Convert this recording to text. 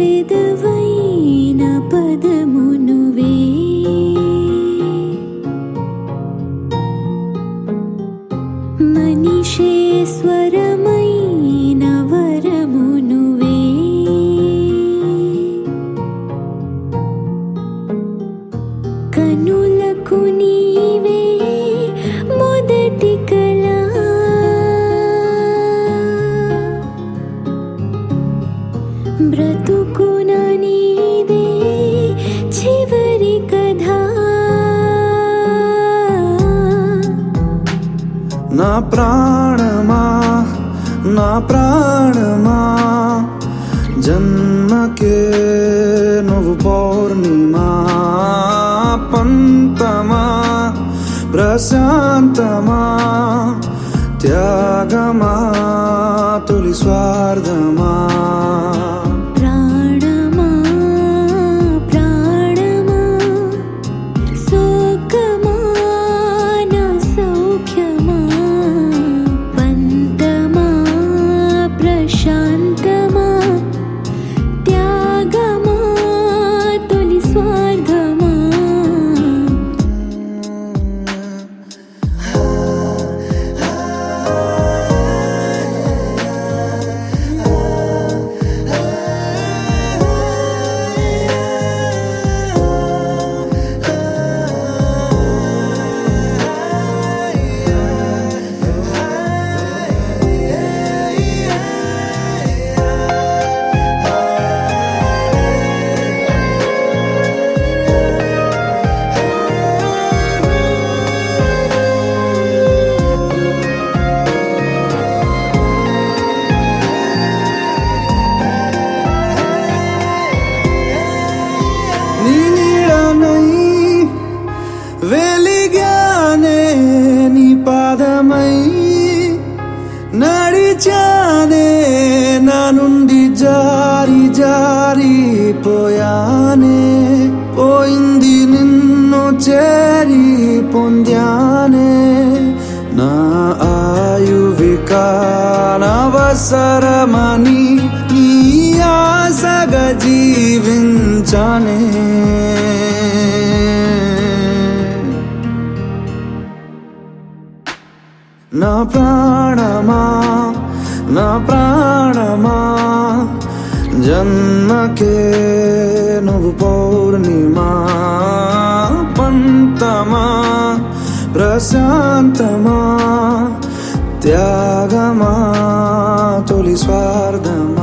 పెదవైన పదమునువే మనిషే స్వరమైన వరమునువే కనులకు నీవే भ्रतुकुननिधिवरि कदा न प्राणमा ना प्राणमा जन्मके नु पौर्णिमापन्तमा प्रशान्तमा त्याग मा तुलिस्वार्धमा పోయానే పోయింది నిన్ను చేరి పొందానే నా ఆయువికానవసరమని నీ ఆశగ జీవించనే నా ప్రాణమా నా ప్రా के नव पौर्णिमा पन्तमा प्रशान्तमा त्यागमा तोलि स्वार्धमा